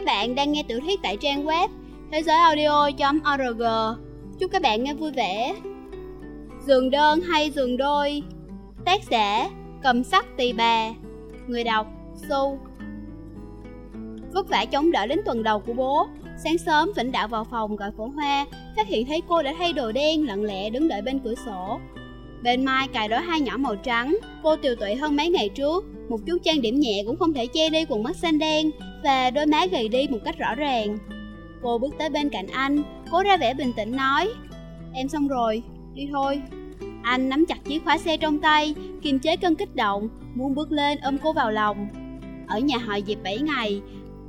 Các bạn đang nghe tiểu thuyết tại trang web thế giới audio.org. Chúc các bạn nghe vui vẻ. Giường đơn hay giường đôi? Tác giả, Cầm sắc tỳ bà Người đọc, Su Vất vả chống đỡ đến tuần đầu của bố Sáng sớm, Vĩnh Đạo vào phòng gọi phổ hoa, Phát hiện thấy cô đã thay đồ đen, lặng lẽ đứng đợi bên cửa sổ Bên mai cài đói hai nhỏ màu trắng, Cô tiều tụy hơn mấy ngày trước một chút trang điểm nhẹ cũng không thể che đi quần mắt xanh đen Và đôi má gầy đi một cách rõ ràng. Cô bước tới bên cạnh anh Cố ra vẻ bình tĩnh nói Em xong rồi, đi thôi. Anh nắm chặt chìa khóa xe trong tay Kiềm chế cơn kích động Muốn bước lên ôm cô vào lòng. Ở nhà họ dịp 7 ngày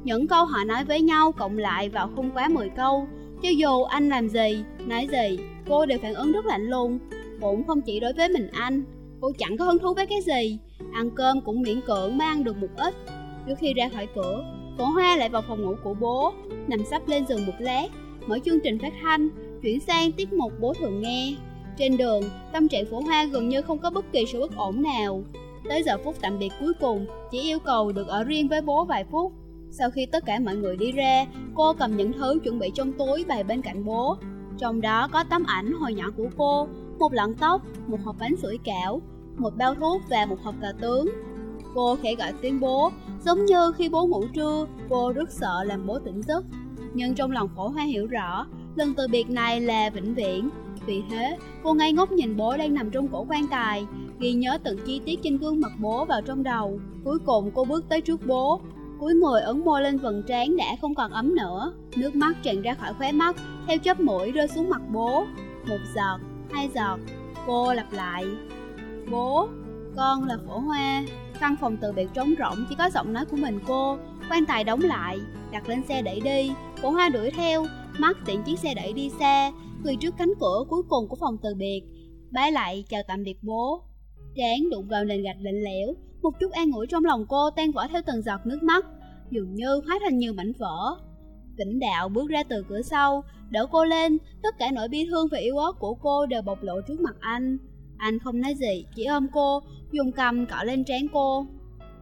Những câu họ nói với nhau cộng lại vào không quá 10 câu. Cho dù anh làm gì, nói gì Cô đều phản ứng rất lạnh lùng. Cũng không chỉ đối với mình anh Cô chẳng có hứng thú với cái gì. Ăn cơm cũng miễn cưỡng mới ăn được một ít. Trước khi ra khỏi cửa Phổ Hoa lại vào phòng ngủ của bố Nằm sắp lên giường một lát Mở chương trình phát thanh Chuyển sang tiết mục bố thường nghe. Trên đường, tâm trạng Phổ Hoa gần như không có bất kỳ sự bất ổn nào. Tới giờ phút tạm biệt cuối cùng Chỉ yêu cầu được ở riêng với bố vài phút. Sau khi tất cả mọi người đi ra Cô cầm những thứ chuẩn bị trong túi bày bên cạnh bố. Trong đó có tấm ảnh hồi nhỏ của cô một lọn tóc, một hộp bánh sủi cảo, một bao thuốc và một hộp cà tướng. Cô khẽ gọi tiếng bố, giống như khi bố ngủ trưa, cô rất sợ làm bố tỉnh giấc. Nhưng trong lòng phổ hoa hiểu rõ, lần từ biệt này là vĩnh viễn. Vì thế, cô ngây ngốc nhìn bố đang nằm trong cổ quan tài, ghi nhớ từng chi tiết trên gương mặt bố vào trong đầu. Cuối cùng cô bước tới trước bố, cuối người ấn môi lên vầng trán đã không còn ấm nữa. Nước mắt tràn ra khỏi khóe mắt, theo chớp mũi rơi xuống mặt bố. Một giọt, hai giọt Cô lặp lại Bố, con là phổ hoa. Căn phòng từ biệt trống rỗng chỉ có giọng nói của mình cô. Quan tài đóng lại, đặt lên xe đẩy đi. Phổ hoa đuổi theo, mắt tiện chiếc xe đẩy đi xa quỳ trước cánh cửa cuối cùng của phòng từ biệt Bái lại chào tạm biệt bố. Trán đụng vào nền gạch lạnh lẽo Một chút an ủi trong lòng cô tan vỡ theo từng giọt nước mắt. Dường như hóa thành nhiều mảnh vỡ. Vĩnh đạo bước ra từ cửa sau, đỡ cô lên, tất cả nỗi bi thương và yếu ớt của cô đều bộc lộ trước mặt anh. Anh không nói gì, chỉ ôm cô, dùng cầm cọ lên trán cô.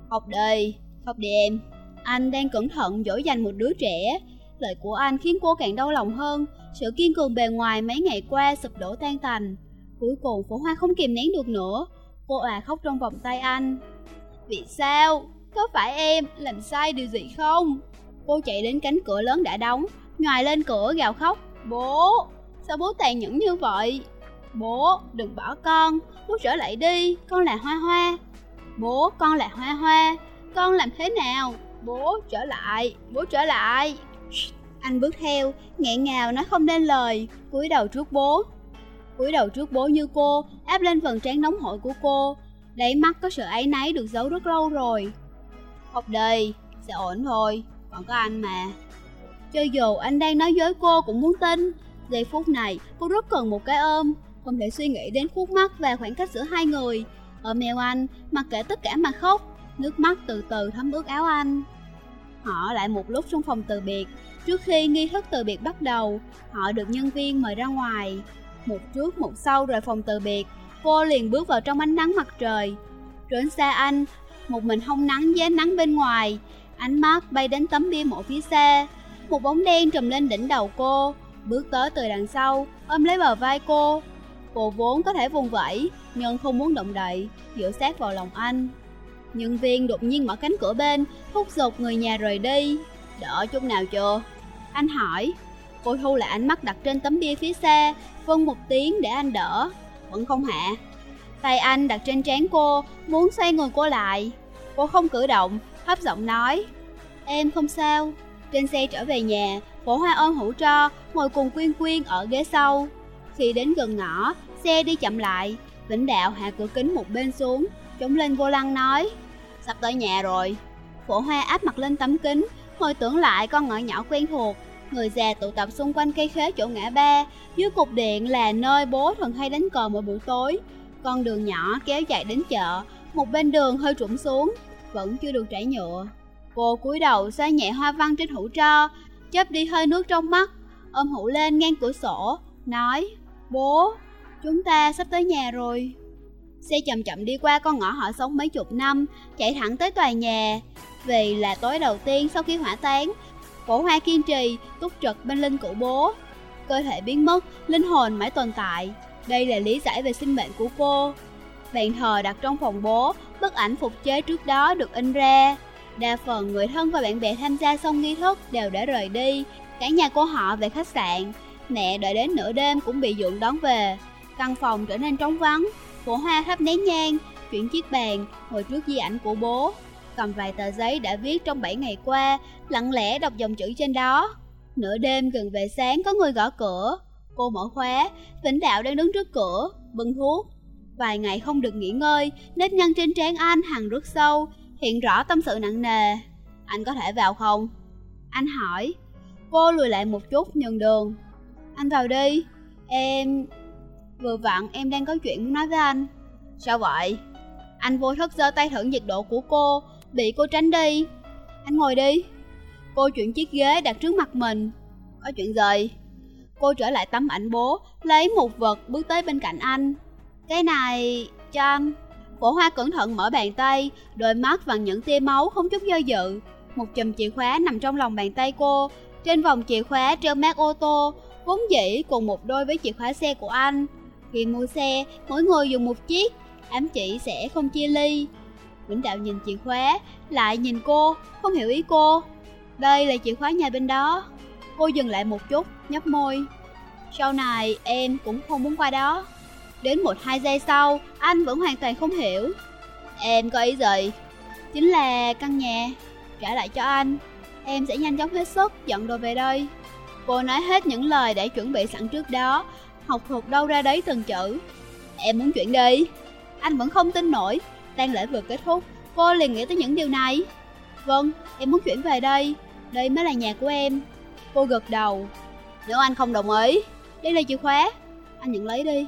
Học đi, học đi em. Anh đang cẩn thận dỗ dành một đứa trẻ. Lời của anh khiến cô càng đau lòng hơn, sự kiên cường bề ngoài mấy ngày qua sụp đổ tan tành. Cuối cùng phổ hoa không kìm nén được nữa, cô à khóc trong vòng tay anh. Vì sao? Có phải em làm sai điều gì không? Cô chạy đến cánh cửa lớn đã đóng, ngoài lên cửa gào khóc. Bố, sao bố tàn nhẫn như vậy? Bố, đừng bỏ con, bố trở lại đi, con là Hoa Hoa. Bố, con là Hoa Hoa, con làm thế nào? Bố, trở lại, bố trở lại. Anh bước theo, nghẹn ngào nói không nên lời, cúi đầu trước bố. cúi đầu trước bố như cô, áp lên phần trán nóng hổi của cô. Đáy mắt có sự áy náy được giấu rất lâu rồi. Học đời, sẽ ổn thôi còn có anh mà Cho dù anh đang nói dối cô cũng muốn tin Giây phút này cô rất cần một cái ôm không thể suy nghĩ đến khúc mắt và khoảng cách giữa hai người. Ở mèo anh, mặc kệ tất cả mà khóc Nước mắt từ từ thấm ướt áo anh. Họ lại một lúc trong phòng từ biệt Trước khi nghi thức từ biệt bắt đầu Họ được nhân viên mời ra ngoài. Một trước một sau rời phòng từ biệt Cô liền bước vào trong ánh nắng mặt trời. Trốn xa anh Một mình hông nắng với nắng bên ngoài Ánh mắt bay đến tấm bia mộ phía xa. Một bóng đen trùm lên đỉnh đầu cô Bước tới từ đằng sau Ôm lấy bờ vai cô. Cô vốn có thể vùng vẫy, Nhưng không muốn động đậy, Dựa sát vào lòng anh. Nhân viên đột nhiên mở cánh cửa bên, Thúc giục người nhà rời đi. Đỡ chút nào chưa? Anh hỏi. Cô thu lại ánh mắt đặt trên tấm bia phía xa Vân một tiếng để anh đỡ. Vẫn không hạ. Tay anh đặt trên trán cô, Muốn xoay người cô lại. Cô không cử động hấp giọng nói. Em không sao. Trên xe trở về nhà Phổ hoa ôm hũ cho Ngồi cùng Quyên Quyên ở ghế sau. Khi đến gần ngõ Xe đi chậm lại. Vĩnh Đạo hạ cửa kính một bên xuống Chống lên vô lăng nói Sắp tới nhà rồi. Phổ hoa áp mặt lên tấm kính Hồi tưởng lại con ngõ nhỏ quen thuộc. Người già tụ tập xung quanh cây khế chỗ ngã ba Dưới cục điện là nơi bố thường hay đánh cờ mỗi buổi tối. Con đường nhỏ kéo dài đến chợ Một bên đường hơi trũng xuống vẫn chưa được trải nhựa. Cô cúi đầu xoa nhẹ hoa văn trên hũ tro, chớp đi hơi nước trong mắt, ôm hũ lên ngang cửa sổ, nói, bố, chúng ta sắp tới nhà rồi. Xe chậm chậm đi qua con ngõ họ sống mấy chục năm, chạy thẳng tới tòa nhà. Vì là tối đầu tiên sau khi hỏa táng, cổ hoa kiên trì, túc trực bên linh cữu bố. Cơ thể biến mất, linh hồn mãi tồn tại. Đây là lý giải về sinh mệnh của cô. Bàn thờ đặt trong phòng bố, bức ảnh phục chế trước đó được in ra. Đa phần người thân và bạn bè tham gia xong nghi thức đều đã rời đi, cả nhà cô họ về khách sạn. Mẹ đợi đến nửa đêm cũng bị dượng đón về. Căn phòng trở nên trống vắng, phổ hoa thắp nén nhang, chuyển chiếc bàn, ngồi trước di ảnh của bố. Cầm vài tờ giấy đã viết trong 7 ngày qua, lặng lẽ đọc dòng chữ trên đó. Nửa đêm gần về sáng có người gõ cửa. Cô mở khóa, Vĩnh Đạo đang đứng trước cửa, bưng thuốc. Vài ngày không được nghỉ ngơi, nếp nhăn trên trán anh hằn rất sâu, hiện rõ tâm sự nặng nề. Anh có thể vào không? Anh hỏi. Cô lùi lại một chút nhường đường. Anh vào đi. Em... Vừa vặn em đang có chuyện muốn nói với anh. Sao vậy? Anh vô thức giơ tay thử nhiệt độ của cô, bị cô tránh đi. Anh ngồi đi. Cô chuyển chiếc ghế đặt trước mặt mình. Có chuyện gì? Cô trở lại tấm ảnh bố, lấy một vật bước tới bên cạnh anh. Cái này... cho anh. cổ hoa cẩn thận mở bàn tay, đôi mắt bằng những tia máu không chút do dự. Một chùm chìa khóa nằm trong lòng bàn tay cô. Trên vòng chìa khóa treo mát ô tô, vốn dĩ cùng một đôi với chìa khóa xe của anh. Khi mua xe, mỗi người dùng một chiếc, ám chỉ sẽ không chia ly. Vĩnh Đạo nhìn chìa khóa, lại nhìn cô, không hiểu ý cô. Đây là chìa khóa nhà bên đó. Cô dừng lại một chút, nhấp môi. Sau này em cũng không muốn qua đó. Đến một hai giây sau, anh vẫn hoàn toàn không hiểu. Em có ý gì? Chính là căn nhà. Trả lại cho anh. Em sẽ nhanh chóng hết sức dọn đồ về đây. Cô nói hết những lời đã chuẩn bị sẵn trước đó, học thuộc đâu ra đấy từng chữ. Em muốn chuyển đi. Anh vẫn không tin nổi. Tang lễ vừa kết thúc, cô liền nghĩ tới những điều này. Vâng, em muốn chuyển về đây. Đây mới là nhà của em. Cô gật đầu. Nếu anh không đồng ý, đây là chìa khóa. Anh nhận lấy đi.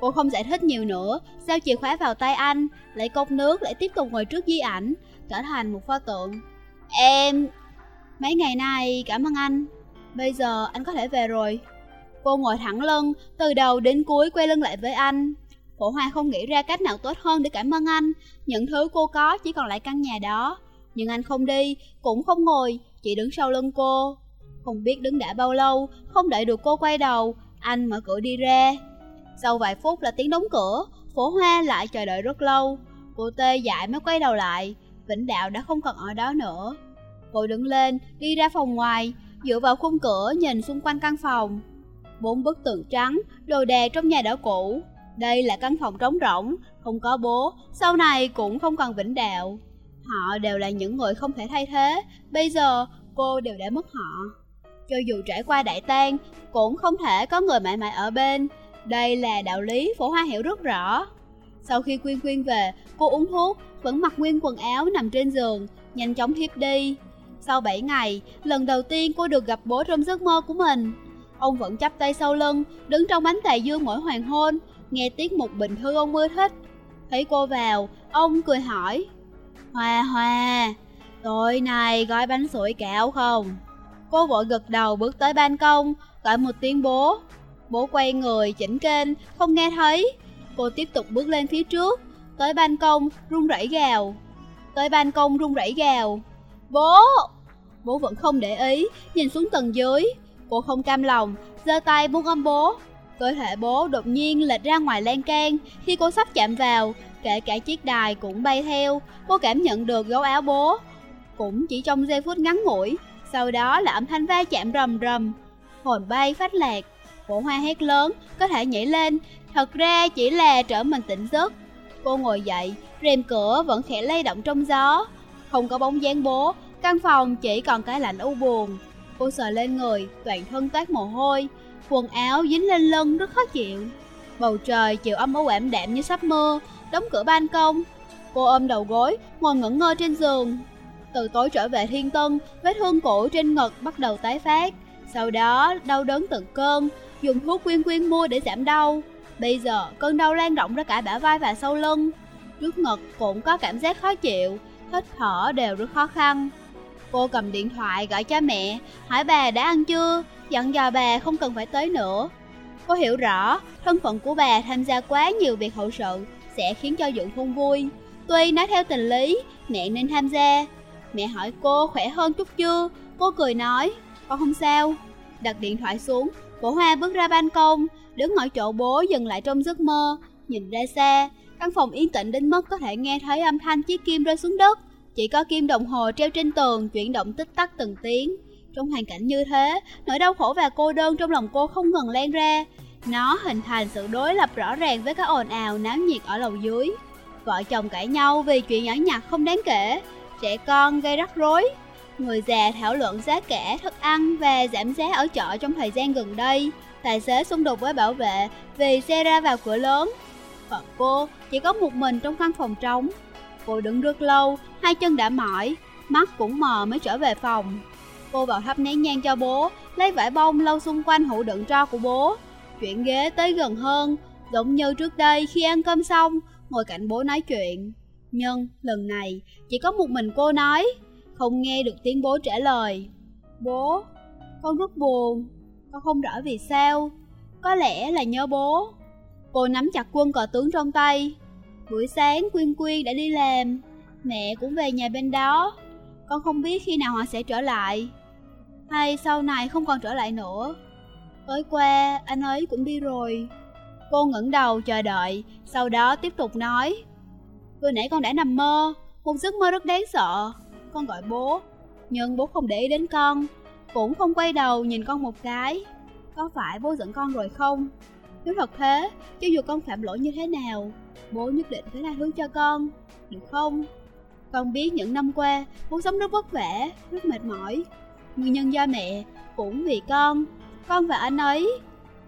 Cô không giải thích nhiều nữa, giao chìa khóa vào tay anh, lấy cốc nước lại tiếp tục ngồi trước di ảnh, trở thành một pho tượng. Em... Mấy ngày nay cảm ơn anh. Bây giờ anh có thể về rồi. Cô ngồi thẳng lưng, từ đầu đến cuối quay lưng lại với anh. Phổ Hoa không nghĩ ra cách nào tốt hơn để cảm ơn anh. Những thứ cô có chỉ còn lại căn nhà đó. Nhưng anh không đi, cũng không ngồi, chỉ đứng sau lưng cô. Không biết đứng đã bao lâu, không đợi được cô quay đầu, anh mở cửa đi ra. Sau vài phút là tiếng đóng cửa, phổ hoa lại chờ đợi rất lâu. Cô tê dại mới quay đầu lại, Vĩnh Đạo đã không còn ở đó nữa. Cô đứng lên, đi ra phòng ngoài, dựa vào khung cửa nhìn xung quanh căn phòng. Bốn bức tường trắng, đồ đè trong nhà đã cũ. Đây là căn phòng trống rỗng, không có bố, sau này cũng không còn Vĩnh Đạo. Họ đều là những người không thể thay thế, bây giờ cô đều đã mất họ. Cho dù trải qua đại tang, cũng không thể có người mãi mãi ở bên. Đây là đạo lý phổ hoa hiểu rất rõ. Sau khi Quyên Quyên về, cô uống thuốc, vẫn mặc nguyên quần áo nằm trên giường, nhanh chóng thiếp đi. Sau 7 ngày, lần đầu tiên cô được gặp bố trong giấc mơ của mình. Ông vẫn chắp tay sau lưng, đứng trong bánh tà dương mỗi hoàng hôn, nghe tiếng một bình thư ông mới thích. Thấy cô vào, ông cười hỏi. Hoa hoa, tối nay gói bánh sủi cảo không? Cô vội gật đầu bước tới ban công, gọi một tiếng bố. Bố quay người, chỉnh kênh, không nghe thấy. Cô tiếp tục bước lên phía trước, tới ban công, run rẩy gào. Tới ban công run rẩy gào. Bố! Bố vẫn không để ý, nhìn xuống tầng dưới. Cô không cam lòng, giơ tay muốn ôm bố. Cơ thể bố đột nhiên lệch ra ngoài lan can, khi cô sắp chạm vào, kể cả chiếc đài cũng bay theo. Cô cảm nhận được gấu áo bố. Cũng chỉ trong giây phút ngắn ngủi, sau đó là âm thanh va chạm rầm rầm. Hồn bay phát lạc, cổ hoa hét lớn, có thể nhảy lên, thật ra chỉ là trở mình tỉnh giấc. Cô ngồi dậy, rèm cửa vẫn khẽ lay động trong gió. Không có bóng dáng bố, căn phòng chỉ còn cái lạnh u buồn. Cô sờ lên người, toàn thân toát mồ hôi, quần áo dính lên lưng rất khó chịu. Bầu trời chiều âm u ảm đạm như sắp mưa, đóng cửa ban công. Cô ôm đầu gối, ngồi ngẩn ngơ trên giường. Từ tối trở về thiên tân, vết thương cũ trên ngực bắt đầu tái phát. Sau đó, đau đớn từng cơn, dùng thuốc quyên quyên mua để giảm đau. Bây giờ, cơn đau lan rộng ra cả bả vai và sau lưng. Trước ngực cũng có cảm giác khó chịu, hít thở đều rất khó khăn. Cô cầm điện thoại gọi cho mẹ, hỏi bà đã ăn chưa, dặn dò bà không cần phải tới nữa. Cô hiểu rõ, thân phận của bà tham gia quá nhiều việc hậu sự sẽ khiến cho Dượng không vui. Tuy nói theo tình lý, mẹ nên tham gia. Mẹ hỏi cô khỏe hơn chút chưa, Cô cười nói, con không sao. Đặt điện thoại xuống, cổ hoa bước ra ban công, đứng ở chỗ bố dừng lại trong giấc mơ, nhìn ra xa. Căn phòng yên tĩnh đến mức có thể nghe thấy âm thanh chiếc kim rơi xuống đất. Chỉ có kim đồng hồ treo trên tường chuyển động tích tắc từng tiếng. Trong hoàn cảnh như thế, nỗi đau khổ và cô đơn trong lòng cô không ngừng lan ra. Nó hình thành sự đối lập rõ ràng với cái ồn ào náo nhiệt ở lầu dưới. Vợ chồng cãi nhau vì chuyện nhỏ nhặt không đáng kể, trẻ con gây rắc rối. Người già thảo luận giá cả thức ăn và giảm giá ở chợ trong thời gian gần đây. Tài xế xung đột với bảo vệ vì xe ra vào cửa lớn. Còn cô chỉ có một mình trong căn phòng trống. Cô đứng rất lâu, hai chân đã mỏi, mắt cũng mờ mới trở về phòng. Cô vào thắp nén nhang cho bố, lấy vải bông lau xung quanh hũ đựng tro của bố. Chuyển ghế tới gần hơn, giống như trước đây khi ăn cơm xong, ngồi cạnh bố nói chuyện. Nhưng lần này chỉ có một mình cô nói, không nghe được tiếng bố trả lời. Bố, con rất buồn, con không rõ vì sao, có lẽ là nhớ bố. Cô nắm chặt quân cờ tướng trong tay. Buổi sáng Quyên Quyên đã đi làm, mẹ cũng về nhà bên đó. Con không biết khi nào họ sẽ trở lại, hay sau này không còn trở lại nữa. Tối qua anh ấy cũng đi rồi. Cô ngẩng đầu chờ đợi, sau đó tiếp tục nói. Vừa nãy con đã nằm mơ, một giấc mơ rất đáng sợ. Con gọi bố, nhưng bố không để ý đến con, cũng không quay đầu nhìn con một cái. Có phải bố giận con rồi không? Nếu thật thế, cho dù con phạm lỗi như thế nào, bố nhất định phải tha thứ cho con, được không? Con biết những năm qua, bố sống rất vất vả, rất mệt mỏi. Nguyên nhân do mẹ, cũng vì con, con và anh ấy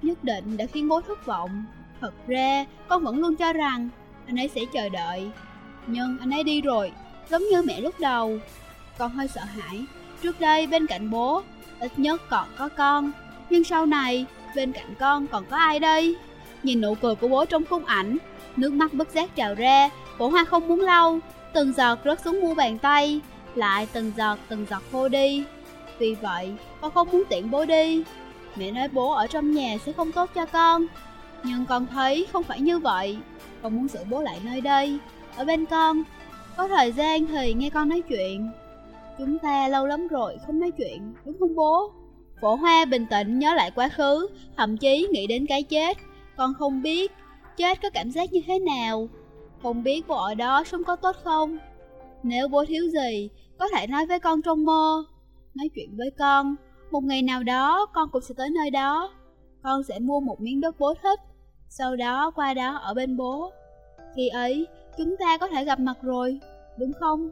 nhất định đã khiến bố thất vọng. Thật ra, con vẫn luôn cho rằng anh ấy sẽ chờ đợi. Nhưng anh ấy đi rồi, giống như mẹ lúc đầu. Con hơi sợ hãi. Trước đây bên cạnh bố, ít nhất còn có con. Nhưng sau này, bên cạnh con còn có ai đây? Nhìn nụ cười của bố trong khung ảnh, nước mắt bất giác trào ra, cổ hoa không muốn lau, từng giọt rớt xuống mu bàn tay, lại từng giọt từng giọt khô đi. Vì vậy, con không muốn tiện bố đi. Mẹ nói bố ở trong nhà sẽ không tốt cho con. Nhưng con thấy không phải như vậy. Con muốn giữ bố lại nơi đây, ở bên con. Có thời gian thì nghe con nói chuyện. Chúng ta lâu lắm rồi không nói chuyện, đúng không bố? Phổ Hoa bình tĩnh nhớ lại quá khứ, thậm chí nghĩ đến cái chết. Con không biết, chết có cảm giác như thế nào. Không biết bố ở đó sống có tốt không? Nếu bố thiếu gì, có thể nói với con trong mơ. Nói chuyện với con, một ngày nào đó con cũng sẽ tới nơi đó. Con sẽ mua một miếng đất bố thích, sau đó qua đó ở bên bố. Khi ấy, chúng ta có thể gặp mặt rồi, đúng không?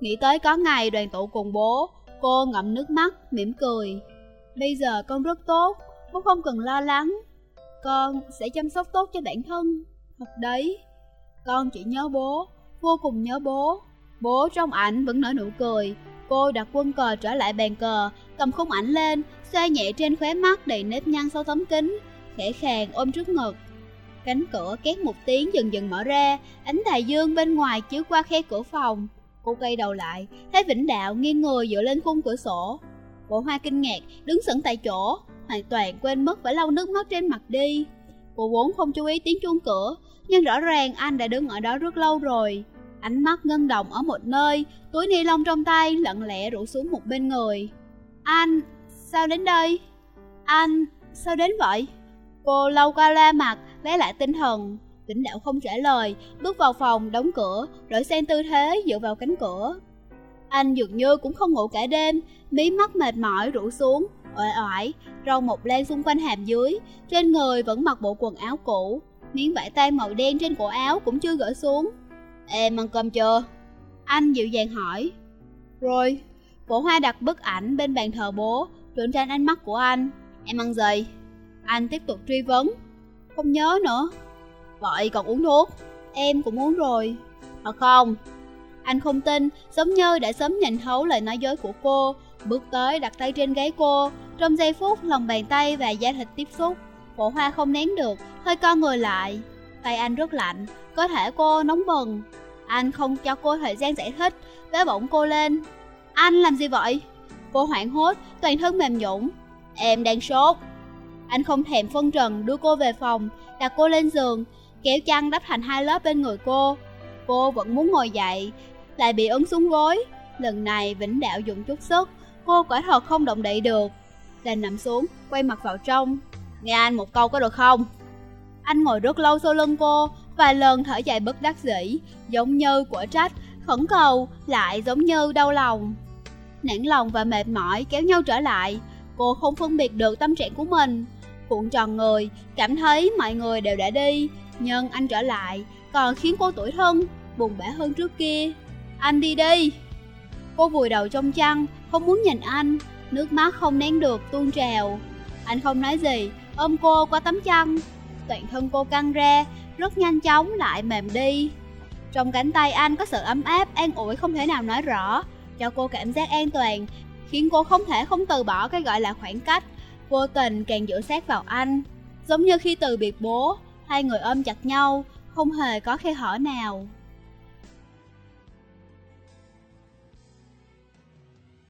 Nghĩ tới có ngày đoàn tụ cùng bố, cô ngậm nước mắt, mỉm cười. Bây giờ con rất tốt, bố không cần lo lắng. Con sẽ chăm sóc tốt cho bản thân. Thật đấy, con chỉ nhớ bố, vô cùng nhớ bố. Bố trong ảnh vẫn nở nụ cười. Cô đặt quân cờ trở lại bàn cờ, cầm khung ảnh lên, xoay nhẹ trên khóe mắt đầy nếp nhăn sau tấm kính, khẽ khàng ôm trước ngực. Cánh cửa két một tiếng dần dần mở ra, ánh đại dương bên ngoài chiếu qua khe cửa phòng. Cô quay đầu lại, thấy Vĩnh Đạo nghiêng người dựa lên khung cửa sổ. Bộ hoa kinh ngạc, đứng sững tại chỗ, hoàn toàn quên mất phải lau nước mắt trên mặt đi. Cô vốn không chú ý tiếng chuông cửa, nhưng rõ ràng anh đã đứng ở đó rất lâu rồi. Ánh mắt ngân đồng ở một nơi, túi ni lông trong tay lặng lẽ rủ xuống một bên người. Anh, sao đến đây? Anh, sao đến vậy? Cô lau qua la mặt, lấy lại tinh thần. Vĩnh đạo không trả lời, bước vào phòng, đóng cửa, đổi sang tư thế dựa vào cánh cửa. Anh dường như cũng không ngủ cả đêm, mí mắt mệt mỏi rủ xuống, ỏi oải, râu một len xung quanh hàm dưới, trên người vẫn mặc bộ quần áo cũ, miếng vải tan màu đen trên cổ áo cũng chưa gỡ xuống. Em ăn cơm chưa? Anh dịu dàng hỏi. Rồi, cổ hoa đặt bức ảnh bên bàn thờ bố, trộn tranh ánh mắt của anh. Em ăn gì? Anh tiếp tục truy vấn. Không nhớ nữa. Vậy còn uống thuốc? Em cũng uống rồi. Thật không? Anh không tin, giống như đã sớm nhìn thấu lời nói dối của cô, bước tới đặt tay trên gáy cô, trong giây phút lòng bàn tay và da thịt tiếp xúc. Cổ hoa không nén được, hơi co người lại. Tay anh rất lạnh, cơ thể cô nóng bừng. Anh không cho cô thời gian giải thích, bế bổng cô lên. Anh làm gì vậy? Cô hoảng hốt, toàn thân mềm nhũn. Em đang sốt. Anh không thèm phân trần đưa cô về phòng, đặt cô lên giường, kéo chăn đắp thành hai lớp bên người cô. Cô vẫn muốn ngồi dậy, lại bị ấn xuống gối. Lần này Vĩnh Đạo dùng chút sức, Cô quả thật không động đậy được. Đành nằm xuống, quay mặt vào trong. Nghe anh một câu có được không? Anh ngồi rất lâu sau lưng cô Vài lần thở dài bất đắc dĩ Giống như của trách Khẩn cầu lại giống như đau lòng. Nản lòng và mệt mỏi kéo nhau trở lại. Cô không phân biệt được tâm trạng của mình. Cuộn tròn người Cảm thấy mọi người đều đã đi Nhưng anh trở lại Còn khiến cô tủi thân Buồn bã hơn trước kia. Anh đi đi. Cô vùi đầu trong chăn, Không muốn nhìn anh. Nước mắt không nén được, tuôn trào. Anh không nói gì, Ôm cô qua tấm chăn. Toàn thân cô căng ra, Rất nhanh chóng lại mềm đi. Trong cánh tay anh có sự ấm áp, An ủi không thể nào nói rõ, Cho cô cảm giác an toàn, Khiến cô không thể không từ bỏ cái gọi là khoảng cách. Vô tình càng dựa sát vào anh. Giống như khi từ biệt bố, Hai người ôm chặt nhau, Không hề có khe hở nào.